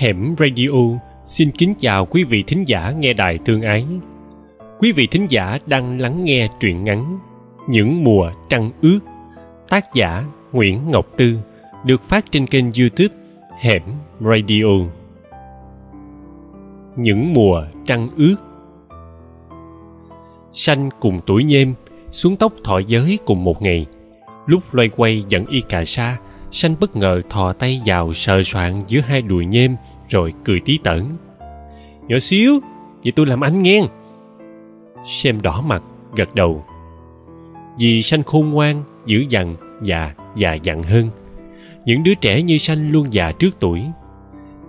Hẻm Radio xin kính chào quý vị thính giả nghe đài thương ái. Quý vị thính giả đang lắng nghe truyện ngắn Những mùa trăng ướt tác giả Nguyễn Ngọc Tư được phát trên kênh YouTube Hẻm Radio. Những mùa trăng ướt Sanh cùng tuổi nhem xuống tóc thọ giới cùng một ngày. Lúc loay quay dẫn y cà sa, Sanh bất ngờ thò tay vào sờ soạn giữa hai đùi nhem rồi cười tí tởn. Nhỏ xíu, vậy tôi làm anh nghe. Xem đỏ mặt, gật đầu. Vì Sanh khôn ngoan, dữ dằn và già dặn hơn. Những đứa trẻ như Sanh luôn già trước tuổi.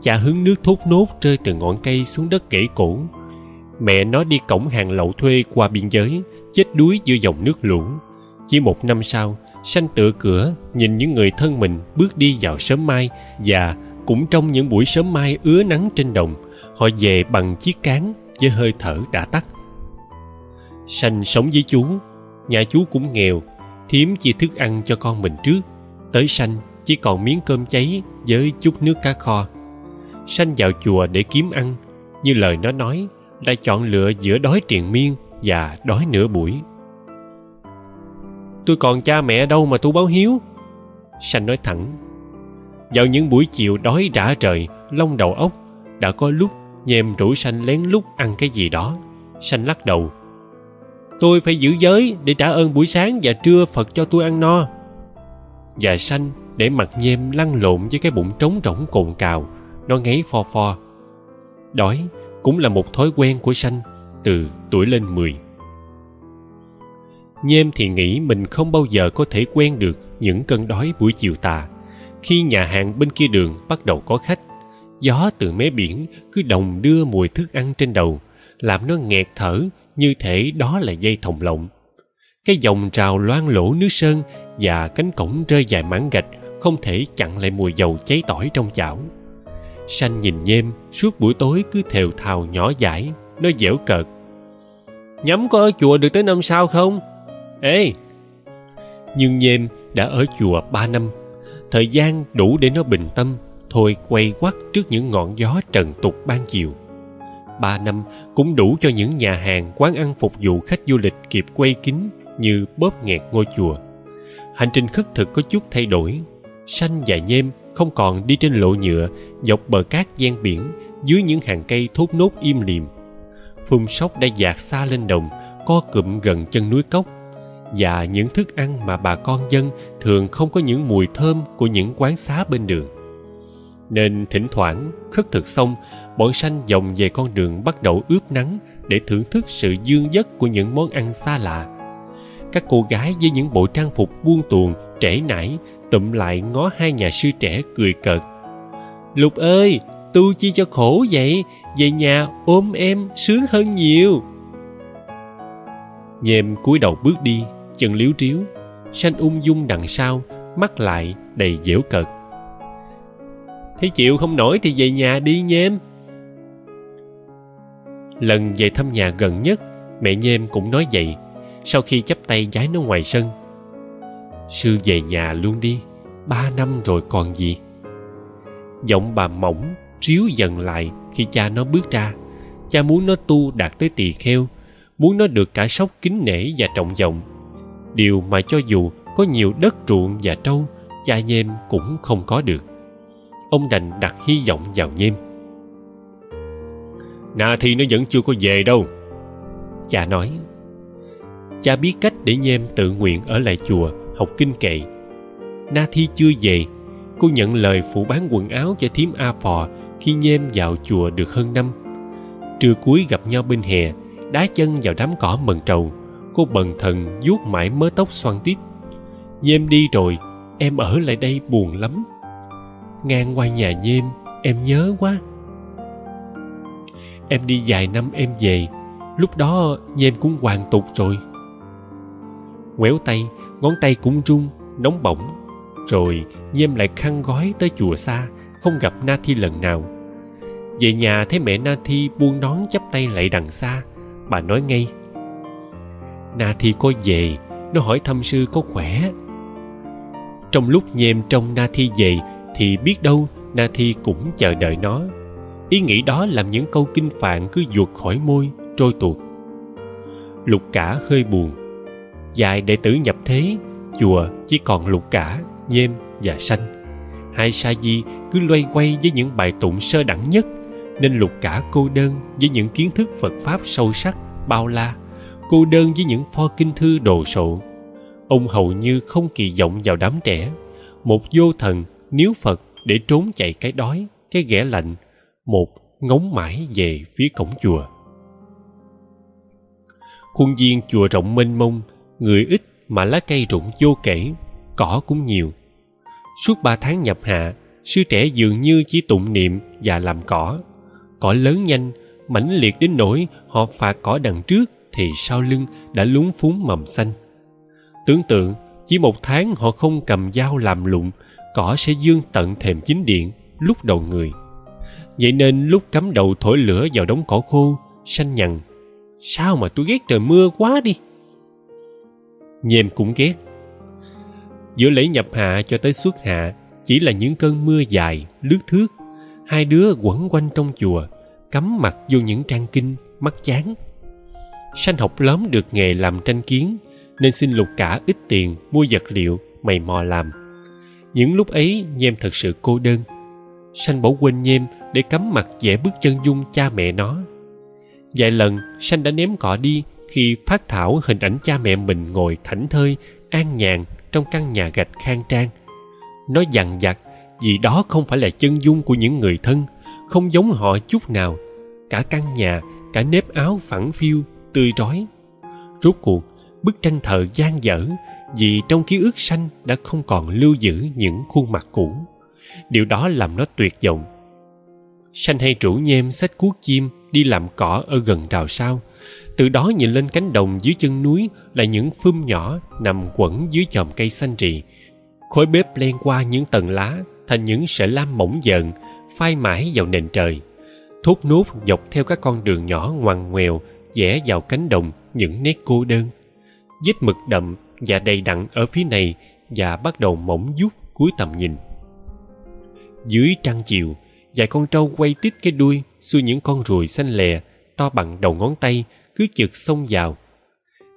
Cha hứng nước thốt nốt rơi từ ngọn cây xuống đất kể cổ. Mẹ nó đi cổng hàng lậu thuê qua biên giới, chết đuối giữa dòng nước lũ. Chỉ một năm sau, Sanh tựa cửa nhìn những người thân mình bước đi vào sớm mai và cũng trong những buổi sớm mai ứa nắng trên đồng, họ về bằng chiếc cán với hơi thở đã tắt. Sanh sống với chú, nhà chú cũng nghèo, thím chia thức ăn cho con mình trước. Tới Sanh chỉ còn miếng cơm cháy với chút nước cá kho. Sanh vào chùa để kiếm ăn, như lời nó nói, đã chọn lựa giữa đói triền miên và đói nửa buổi. Tôi còn cha mẹ đâu mà tôi báo hiếu. Sanh nói thẳng. Vào những buổi chiều đói rã trời, lông đầu óc đã có lúc nhèm rủ Sanh lén lút ăn cái gì đó. Sanh lắc đầu. Tôi phải giữ giới để trả ơn buổi sáng và trưa Phật cho tôi ăn no. Và Sanh để mặt nhem lăn lộn với cái bụng trống rỗng cồn cào, nó ngáy pho pho. Đói cũng là một thói quen của Sanh từ tuổi lên mười. Nhem thì nghĩ mình không bao giờ có thể quen được những cơn đói buổi chiều tà. Khi nhà hàng bên kia đường bắt đầu có khách, gió từ mé biển cứ đồng đưa mùi thức ăn trên đầu, làm nó nghẹt thở như thể đó là dây thòng lọng. Cái dòng trào loang lỗ nước sơn và cánh cổng rơi dài mảng gạch không thể chặn lại mùi dầu cháy tỏi trong chảo. Sanh nhìn nhem suốt buổi tối cứ thều thào nhỏ dãi, nó dẻo cợt. Nhắm có ở chùa được tới năm sau không? Ê! Nhưng nhem đã ở chùa ba năm, thời gian đủ để nó bình tâm, thôi quay quắt trước những ngọn gió trần tục ban chiều. Ba năm cũng đủ cho những nhà hàng quán ăn phục vụ khách du lịch kịp quay kín như bóp nghẹt ngôi chùa. Hành trình khất thực có chút thay đổi. Sanh và nhem không còn đi trên lộ nhựa dọc bờ cát gian biển dưới những hàng cây thốt nốt im lìm. Phun sóc đã dạt xa lên đồng, co cụm gần chân núi cốc và những thức ăn mà bà con dân thường không có những mùi thơm của những quán xá bên đường. Nên thỉnh thoảng, khất thực xong, bọn sanh dòng về con đường bắt đầu ướp nắng để thưởng thức sự dương dất của những món ăn xa lạ. Các cô gái với những bộ trang phục buông tuồng, trễ nải, tụm lại ngó hai nhà sư trẻ cười cợt. Lục ơi, tu chi cho khổ vậy, về nhà ôm em sướng hơn nhiều. Nhem cúi đầu bước đi chân liếu triếu sanh ung dung đằng sau, mắt lại đầy dễu cợt. Thế chịu không nổi thì về nhà đi nhem lần về thăm nhà gần nhất, mẹ nhem cũng nói vậy, sau khi chắp tay giái nó ngoài sân. Sư về nhà luôn đi, ba năm rồi còn gì. Giọng bà mỏng ríu dần lại khi cha nó bước ra. Cha muốn nó tu đạt tới tỳ kheo, muốn nó được cả sóc kính nể và trọng vọng điều mà cho dù có nhiều đất ruộng và trâu cha nhem cũng không có được. Ông đành đặt hy vọng vào nhem. Na thi nó vẫn chưa có về đâu. Cha nói cha biết cách để nhem tự nguyện ở lại chùa học kinh kệ. Na thi chưa về cô nhận lời phụ bán quần áo cho thím a phò khi nhem vào chùa được hơn năm. Trưa cuối gặp nhau bên hè đá chân vào đám cỏ mần trầu cô bần thần vuốt mãi mớ tóc xoăn tít. Nhem đi rồi, em ở lại đây buồn lắm. Ngang qua nhà nhem em nhớ quá. Em đi vài năm em về, lúc đó nhem cũng hoàn tục rồi. Ngoéo tay, ngón tay cũng run, nóng bỏng. Rồi nhem lại khăn gói tới chùa xa, không gặp na thi lần nào. Về nhà thấy mẹ na thi buông nón chắp tay lại đằng xa. Bà nói ngay na thi có về, nó hỏi thăm sư có khỏe. Trong lúc nhem trong na thi về, thì biết đâu na thi cũng chờ đợi nó. Ý nghĩ đó làm những câu kinh phạn cứ ruột khỏi môi, trôi tuột. Lục cả hơi buồn. Dài đệ tử nhập thế, chùa chỉ còn lục cả nhem và sanh. Hai sa di cứ loay quay với những bài tụng sơ đẳng nhất, nên lục cả cô đơn với những kiến thức phật pháp sâu sắc, bao la cô đơn với những pho kinh thư đồ sộ. Ông hầu như không kỳ vọng vào đám trẻ. Một vô thần, níu phật để trốn chạy cái đói, cái ghẻ lạnh. Một ngóng mãi về phía cổng chùa. Khuôn viên chùa rộng mênh mông, người ít mà lá cây rụng vô kể, cỏ cũng nhiều. Suốt ba tháng nhập hạ, sư trẻ dường như chỉ tụng niệm và làm cỏ. Cỏ lớn nhanh, mãnh liệt đến nỗi họ phạt cỏ đằng trước thì sau lưng đã lúng phúng mầm xanh. Tưởng tượng, chỉ một tháng họ không cầm dao làm lụng cỏ sẽ dương tận thềm chính điện lúc đầu người. Vậy nên lúc cắm đầu thổi lửa vào đống cỏ khô, xanh nhằn, sao mà tôi ghét trời mưa quá đi? Nhềm cũng ghét. Giữa lễ nhập hạ cho tới xuất hạ, chỉ là những cơn mưa dài, lướt thước, hai đứa quẩn quanh trong chùa, cắm mặt vô những trang kinh, mắt chán sanh học lớn được nghề làm tranh kiến, nên xin lục cả ít tiền mua vật liệu mày mò làm. Những lúc ấy, nhem thật sự cô đơn. Sanh bỏ quên nhem để cắm mặt vẽ bước chân dung cha mẹ nó. Vài lần, sanh đã ném cỏ đi khi phát thảo hình ảnh cha mẹ mình ngồi thảnh thơi, an nhàn trong căn nhà gạch khang trang. Nó dằn vặt vì đó không phải là chân dung của những người thân, không giống họ chút nào. Cả căn nhà, cả nếp áo phẳng phiu tươi rói. Rốt cuộc, bức tranh thờ gian dở vì trong ký ức sanh đã không còn lưu giữ những khuôn mặt cũ. Điều đó làm nó tuyệt vọng. Sanh hay rủ nhem xách cuốc chim đi làm cỏ ở gần rào sao. Từ đó nhìn lên cánh đồng dưới chân núi là những phum nhỏ nằm quẩn dưới chòm cây xanh rì khói bếp len qua những tầng lá thành những sợi lam mỏng dợn phai mãi vào nền trời. Thốt nốt dọc theo các con đường nhỏ ngoằn ngoèo vẽ vào cánh đồng những nét cô đơn vết mực đậm và đầy đặn ở phía này và bắt đầu mỏng dút cuối tầm nhìn. Dưới trăng chiều vài con trâu quay tít cái đuôi xuôi những con ruồi xanh lè to bằng đầu ngón tay cứ chực xông vào.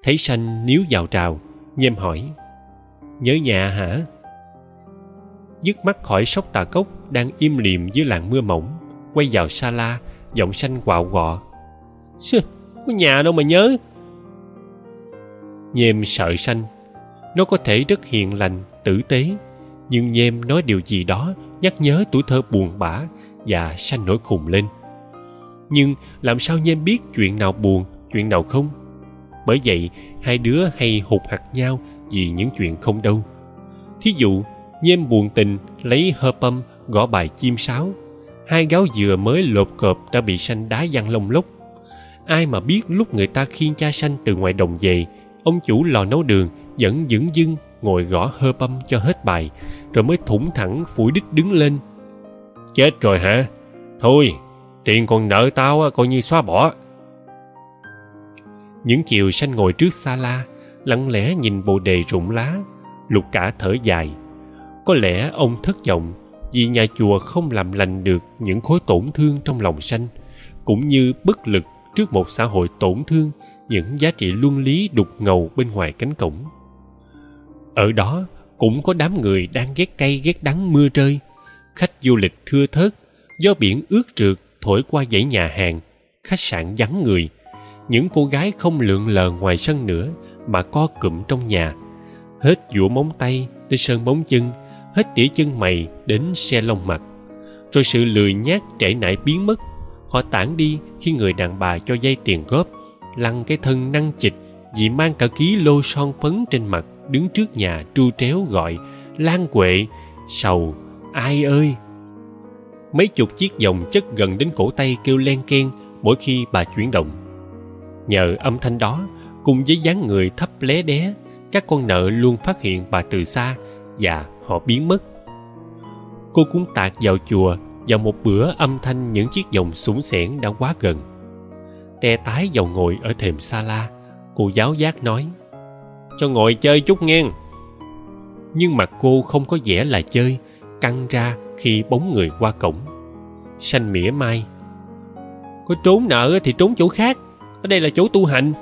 Thấy sanh níu vào trào nhem hỏi nhớ nhà hả? Dứt mắt khỏi sóc tà cốc đang im lìm dưới làn mưa mỏng quay vào sa la giọng sanh quạo quọ Sư, có nhà đâu mà nhớ. Nhem sợ sanh, nó có thể rất hiền lành, tử tế. Nhưng nhem nói điều gì đó nhắc nhớ tuổi thơ buồn bã và sanh nổi khùng lên. Nhưng làm sao nhem biết chuyện nào buồn, chuyện nào không? Bởi vậy, hai đứa hay hụt hạt nhau vì những chuyện không đâu. Thí dụ nhem buồn tình lấy hơ pâm gõ bài chim sáo. Hai gáo dừa mới lột cộp đã bị sanh đá văng lông lốc ai mà biết lúc người ta khiêng cha sanh từ ngoài đồng về, ông chủ lò nấu đường vẫn dửng dưng ngồi gõ hơ pâm cho hết bài, rồi mới thủng thẳng phủi đích đứng lên. Chết rồi hả? Thôi, tiền còn nợ tao coi như xóa bỏ. Những chiều sanh ngồi trước xa la lặng lẽ nhìn bồ đề rụng lá, lục cả thở dài. Có lẽ ông thất vọng vì nhà chùa không làm lành được những khối tổn thương trong lòng sanh, cũng như bất lực trước một xã hội tổn thương, những giá trị luân lý đục ngầu bên ngoài cánh cổng. Ở đó cũng có đám người đang ghét cay ghét đắng mưa rơi. Khách du lịch thưa thớt gió biển ướt trượt thổi qua dãy nhà hàng, khách sạn vắng người. Những cô gái không lượn lờ ngoài sân nữa mà co cụm trong nhà. Hết dũa móng tay đến sơn móng chân, hết tỉa chân mày đến xe lông mặt. Rồi sự lười nhác trễ nải biến mất họ tản đi khi người đàn bà cho dây tiền góp lăn cái thân năng chịch vì mang cả ký lô son phấn trên mặt, đứng trước nhà tru tréo gọi, lan quệ, sầu, ai ơi? Mấy chục chiếc vòng chất gần đến cổ tay kêu len keng mỗi khi bà chuyển động. Nhờ âm thanh đó, cùng với dáng người thấp lé đé, các con nợ luôn phát hiện bà từ xa và họ biến mất. Cô cũng tạt vào chùa vào một bữa âm thanh những chiếc vòng súng sẻn đã quá gần. Te tái vào ngồi ở thềm xa la cô giáo giác nói, cho ngồi chơi chút nghe nhưng mặt cô không có vẻ là chơi, căng ra khi bóng người qua cổng. Sanh mỉa mai, có trốn nợ thì trốn chỗ khác, ở đây là chỗ tu hành.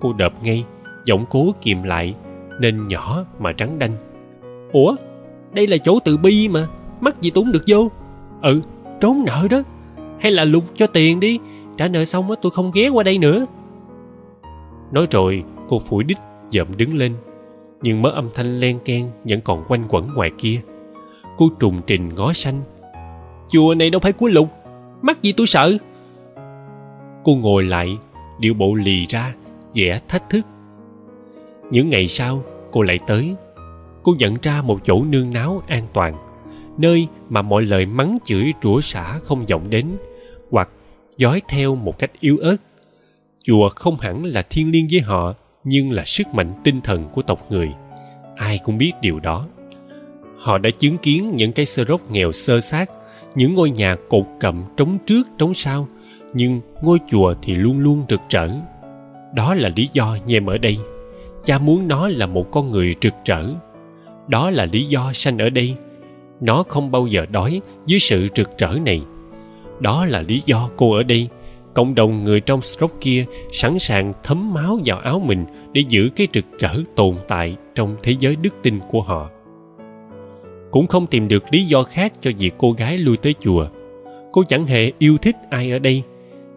Cô đợp ngay, giọng cố kìm lại, nên nhỏ mà trắng đanh, ủa, đây là chỗ từ bi mà, mắc gì tốn được vô? Ừ trốn nợ đó. Hay là lục cho tiền đi, trả nợ xong á tôi không ghé qua đây nữa. Nói rồi, cô phủi đít dậm đứng lên, nhưng mớ âm thanh len keng vẫn còn quanh quẩn ngoài kia. Cô trùng trình ngó xanh. Chùa này đâu phải của lục, mắc gì tôi sợ? Cô ngồi lại, điệu bộ lì ra, vẻ thách thức. Những ngày sau, cô lại tới. Cô nhận ra một chỗ nương náu an toàn nơi mà mọi lời mắng chửi rủa xả không vọng đến, hoặc dõi theo một cách yếu ớt. Chùa không hẳn là thiên liêng với họ, nhưng là sức mạnh tinh thần của tộc người. Ai cũng biết điều đó. Họ đã chứng kiến những cái sơ rốc nghèo sơ sát những ngôi nhà cột cậm trống trước, trống sau, nhưng ngôi chùa thì luôn luôn rực rỡ. Đó là lý do nhem ở đây. Cha muốn nó là một con người rực rỡ. Đó là lý do sanh ở đây nó không bao giờ đói dưới sự trực trở này. Đó là lý do cô ở đây. Cộng đồng người trong stroke kia sẵn sàng thấm máu vào áo mình để giữ cái trực trở tồn tại trong thế giới đức tin của họ. Cũng không tìm được lý do khác cho việc cô gái lui tới chùa. Cô chẳng hề yêu thích ai ở đây.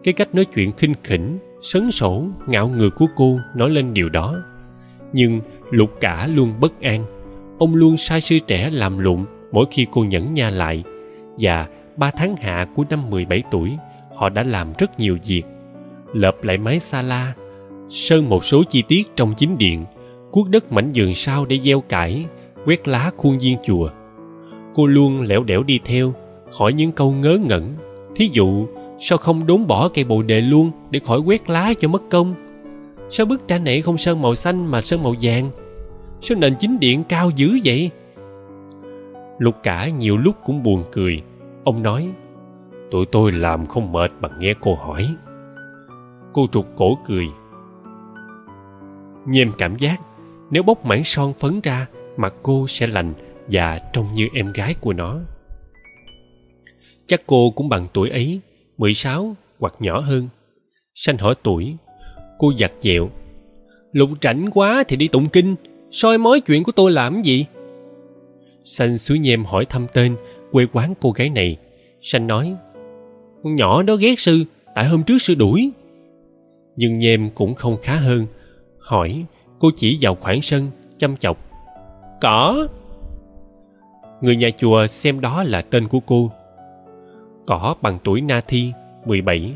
Cái cách nói chuyện khinh khỉnh, sấn sổ, ngạo ngược của cô nói lên điều đó. Nhưng lục cả luôn bất an. Ông luôn sai sư trẻ làm lụng mỗi khi cô nhẫn nha lại, và ba tháng hạ của năm 17 tuổi, họ đã làm rất nhiều việc. Lợp lại mái xa la, sơn một số chi tiết trong chính điện, cuốc đất mảnh vườn sau để gieo cải, quét lá khuôn viên chùa. Cô luôn lẻo đẻo đi theo, hỏi những câu ngớ ngẩn, thí dụ, sao không đốn bỏ cây bồ đề luôn để khỏi quét lá cho mất công? Sao bức tranh này không sơn màu xanh mà sơn màu vàng? Sao nền chính điện cao dữ vậy? Lục cả nhiều lúc cũng buồn cười. Ông nói, tụi tôi làm không mệt bằng nghe cô hỏi. Cô trục cổ cười. Nhem cảm giác nếu bốc mảng son phấn ra mặt cô sẽ lành và trông như em gái của nó. Chắc cô cũng bằng tuổi ấy, mười sáu hoặc nhỏ hơn. Sanh hỏi tuổi, cô giặt dẹo lục rảnh quá thì đi tụng kinh, soi mói chuyện của tôi làm gì? Sanh suối nhem hỏi thăm tên quê quán cô gái này. Sanh nói con nhỏ đó ghét sư tại hôm trước sư đuổi. Nhưng nhem cũng không khá hơn hỏi cô chỉ vào khoảng sân chăm chọc. Cỏ người nhà chùa xem đó là tên của cô. Cỏ bằng tuổi na thi 17,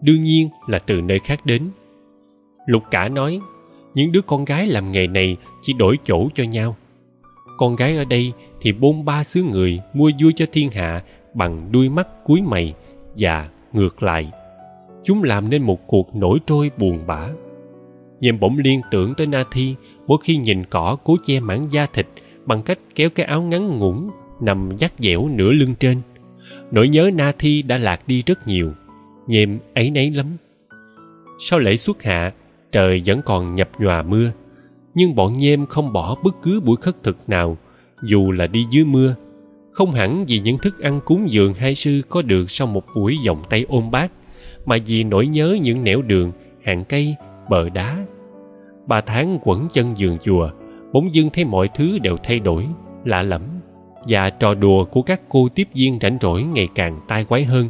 đương nhiên là từ nơi khác đến. Lục cả nói những đứa con gái làm nghề này chỉ đổi chỗ cho nhau. Con gái ở đây thì bôn ba xứ người mua vui cho thiên hạ bằng đuôi mắt cuối mày và ngược lại. Chúng làm nên một cuộc nổi trôi buồn bã. Nhềm bỗng liên tưởng tới na thi, mỗi khi nhìn cỏ cố che mảng da thịt bằng cách kéo cái áo ngắn ngủn nằm dắt dẻo nửa lưng trên. Nỗi nhớ na thi đã lạc đi rất nhiều nhềm ấy nấy lắm. Sau lễ xuất hạ, trời vẫn còn nhập nhòa mưa, nhưng bọn nhem không bỏ bất cứ buổi khất thực nào dù là đi dưới mưa, không hẳn vì những thức ăn cúng dường hai sư có được sau một buổi vòng tay ôm bát, mà vì nỗi nhớ những nẻo đường, hàng cây, bờ đá. Ba tháng quẩn chân giường chùa, bỗng dưng thấy mọi thứ đều thay đổi, lạ lẫm, và trò đùa của các cô tiếp viên rảnh rỗi ngày càng tai quái hơn.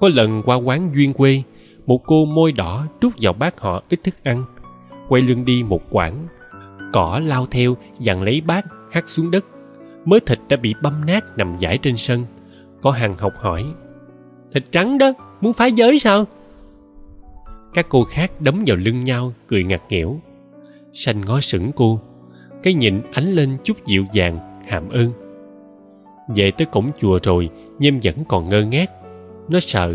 Có lần qua quán duyên quê, một cô môi đỏ trút vào bát họ ít thức ăn, quay lưng đi một quãng, cỏ lao theo dặn lấy bát hắt xuống đất. Mới thịt đã bị băm nát nằm dãi trên sân. Có hàng học hỏi, thịt trắng đó, muốn phá giới sao? Các cô khác đấm vào lưng nhau, cười ngặt nghẽo. Sanh ngó sững cô, cái nhìn ánh lên chút dịu dàng, hàm ơn. Về tới cổng chùa rồi nhem vẫn còn ngơ ngác. Nó sợ,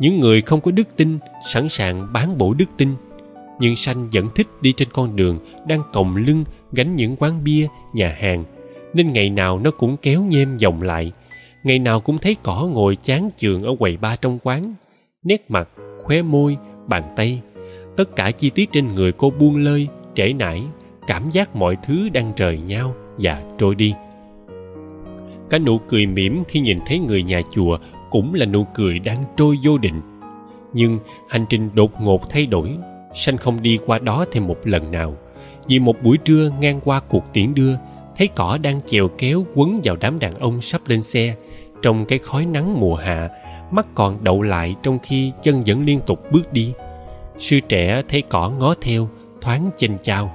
những người không có đức tin, sẵn sàng bán bổ đức tin nhưng sanh vẫn thích đi trên con đường đang còng lưng gánh những quán bia, nhà hàng. Nên ngày nào nó cũng kéo nhem vòng lại. Ngày nào cũng thấy cỏ ngồi chán chường ở quầy ba trong quán. Nét mặt, khóe môi, bàn tay. Tất cả chi tiết trên người cô buông lơi, trễ nải. Cảm giác mọi thứ đang rời nhau và trôi đi. Cả nụ cười mỉm khi nhìn thấy người nhà chùa cũng là nụ cười đang trôi vô định. Nhưng hành trình đột ngột thay đổi sanh không đi qua đó thêm một lần nào. Vì một buổi trưa ngang qua cuộc tiễn đưa, thấy cỏ đang chèo kéo quấn vào đám đàn ông sắp lên xe. Trong cái khói nắng mùa hạ, mắt còn đậu lại trong khi chân vẫn liên tục bước đi. Sư trẻ thấy cỏ ngó theo, thoáng chênh chao.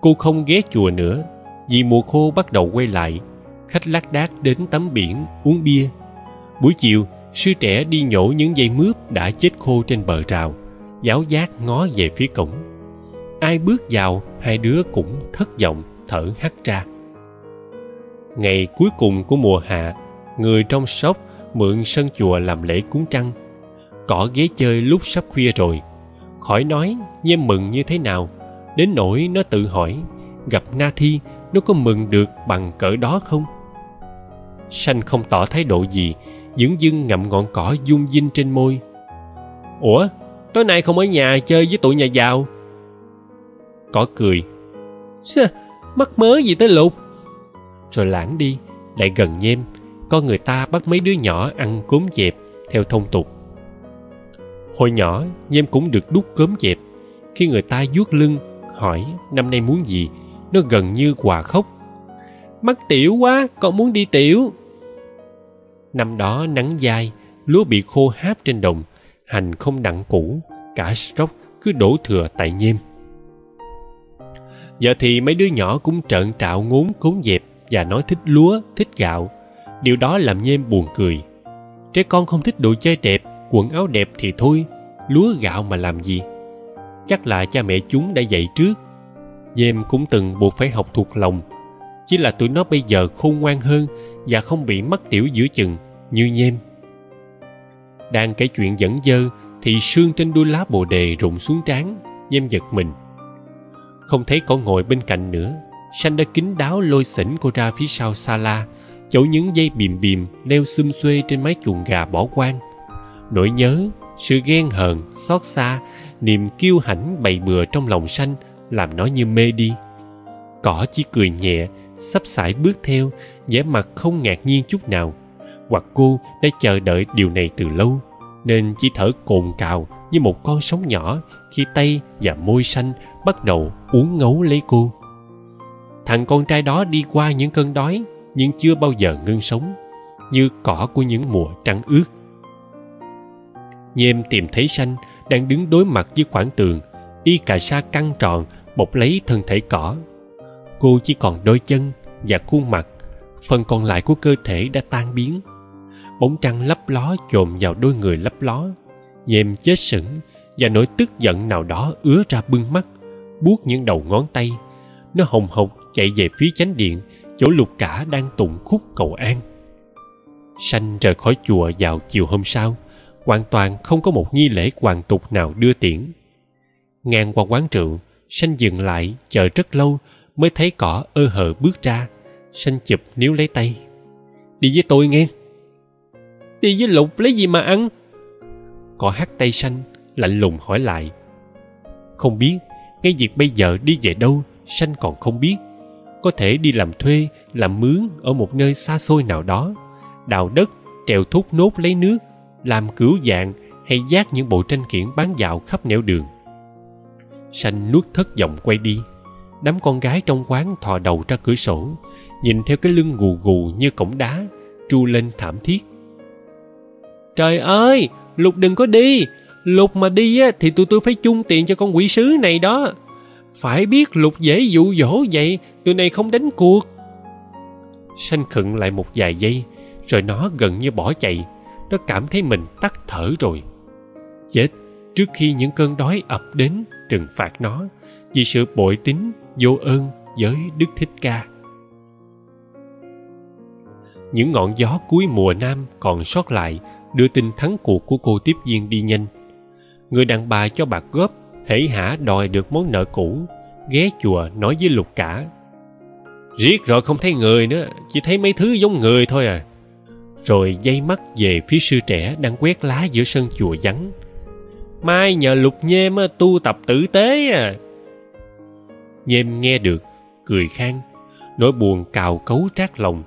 Cô không ghé chùa nữa, vì mùa khô bắt đầu quay lại. Khách lác đác đến tắm biển, uống bia. Buổi chiều, sư trẻ đi nhổ những dây mướp đã chết khô trên bờ rào giáo giác ngó về phía cổng. Ai bước vào, hai đứa cũng thất vọng, thở hắt ra. Ngày cuối cùng của mùa hạ, người trong sóc mượn sân chùa làm lễ cúng trăng. Cỏ ghế chơi lúc sắp khuya rồi. Khỏi nói nhem mừng như thế nào? Đến nỗi nó tự hỏi, gặp na thi, nó có mừng được bằng cỡ đó không? Sanh không tỏ thái độ gì dửng dưng ngậm ngọn cỏ dung dinh trên môi. Ủa tối nay không ở nhà chơi với tụi nhà giàu. Cỏ cười. Sơ, mắc mớ gì tới lục rồi lãng đi lại gần nhem con người ta bắt mấy đứa nhỏ ăn cốm dẹp theo thông tục. Hồi nhỏ nhem cũng được đút cốm dẹp. Khi người ta vuốt lưng hỏi năm nay muốn gì nó gần như quà khóc. Mắc tiểu quá con muốn đi tiểu. Năm đó nắng dai lúa bị khô háp trên đồng hành không đặng cũ, cả stock cứ đổ thừa tại nhem giờ thì mấy đứa nhỏ cũng trợn trạo ngốn cốn dẹp và nói thích lúa, thích gạo. Điều đó làm nhem buồn cười. Trẻ con không thích đồ chơi đẹp, quần áo đẹp thì thôi, lúa gạo mà làm gì? Chắc là cha mẹ chúng đã dạy trước. Nhem cũng từng buộc phải học thuộc lòng. Chỉ là tụi nó bây giờ khôn ngoan hơn và không bị mắc tiểu giữa chừng như nhem đang kể chuyện dẫn dơ, thì sương trên đuôi lá bồ đề rụng xuống trán, nhem giật mình. Không thấy cỏ ngồi bên cạnh nữa sanh đã kín đáo lôi xỉnh cô ra phía sau xa la chỗ những dây bìm bìm leo xum xuê trên mái chuồng gà bỏ quang. Nỗi nhớ, sự ghen hờn, xót xa, niềm kiêu hãnh bày bừa trong lòng sanh làm nó như mê đi. Cỏ chỉ cười nhẹ, sắp sải bước theo, vẻ mặt không ngạc nhiên chút nào hoặc cô đã chờ đợi điều này từ lâu, nên chỉ thở cồn cào như một con sóng nhỏ khi tay và môi xanh bắt đầu uốn ngấu lấy cô. Thằng con trai đó đi qua những cơn đói nhưng chưa bao giờ ngưng sống, như cỏ của những mùa trăng ướt. Nhem tìm thấy xanh đang đứng đối mặt với khoảng tường, y cà sa căng tròn bọc lấy thân thể cỏ. Cô chỉ còn đôi chân và khuôn mặt, phần còn lại của cơ thể đã tan biến bóng trăng lấp ló chồm vào đôi người lấp ló nhem chết sững và nỗi tức giận nào đó ứa ra bưng mắt, buốt những đầu ngón tay. Nó hồng hộc chạy về phía chánh điện, chỗ lục cả đang tụng khúc cầu an. Sanh rời khỏi chùa vào chiều hôm sau, hoàn toàn không có một nghi lễ hoàng tục nào đưa tiễn. Ngang qua quán rượu, sanh dừng lại chờ rất lâu mới thấy cỏ ơ hờ bước ra, sanh chụp níu lấy tay. Đi với tôi nghe đi với lục lấy gì mà ăn? Cỏ hắt tay xanh, lạnh lùng hỏi lại. Không biết, ngay việc bây giờ đi về đâu sanh còn không biết. Có thể đi làm thuê, làm mướn ở một nơi xa xôi nào đó. Đào đất trèo thúc nốt lấy nước, làm cửu dạng hay giác những bộ tranh kiển bán dạo khắp nẻo đường. Sanh nuốt thất vọng quay đi. Đám con gái trong quán thò đầu ra cửa sổ, nhìn theo cái lưng gù gù như cổng đá, tru lên thảm thiết trời ơi, lục đừng có đi. Lục mà đi á, thì tụi tôi phải chung tiền cho con quỷ sứ này đó. Phải biết lục dễ dụ dỗ vậy, tụi này không đánh cuộc. Sanh khựng lại một vài giây, rồi nó gần như bỏ chạy. Nó cảm thấy mình tắt thở rồi. Chết, trước khi những cơn đói ập đến, trừng phạt nó. Vì sự bội tín, vô ơn với đức thích ca. Những ngọn gió cuối mùa nam còn sót lại đưa tin thắng cuộc của cô tiếp viên đi nhanh. Người đàn bà cho bạc góp hễ hả đòi được món nợ cũ, ghé chùa nói với lục cả. Riết rồi không thấy người nữa, chỉ thấy mấy thứ giống người thôi à. Rồi dây mắt về phía sư trẻ đang quét lá giữa sân chùa vắng. Mai nhờ lục nhem tu tập tử tế à. Nhem nghe được, cười khang, nỗi buồn cào cấu trát lòng.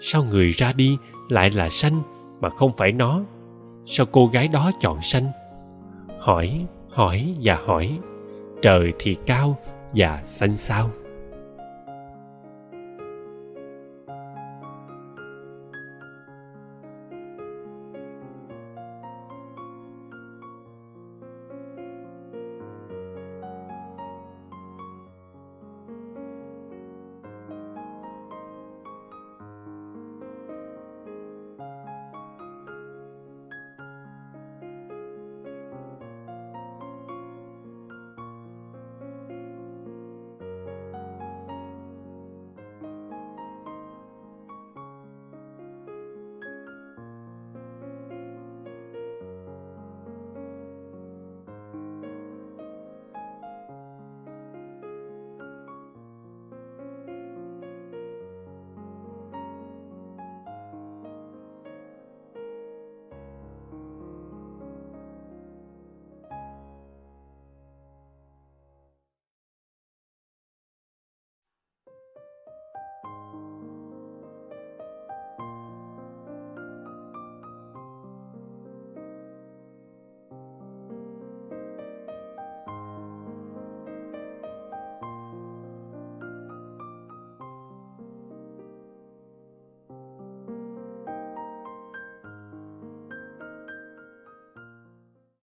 Sao người ra đi lại là xanh mà không phải nó. Sao cô gái đó chọn xanh hỏi hỏi và hỏi. Trời thì cao và xanh sao?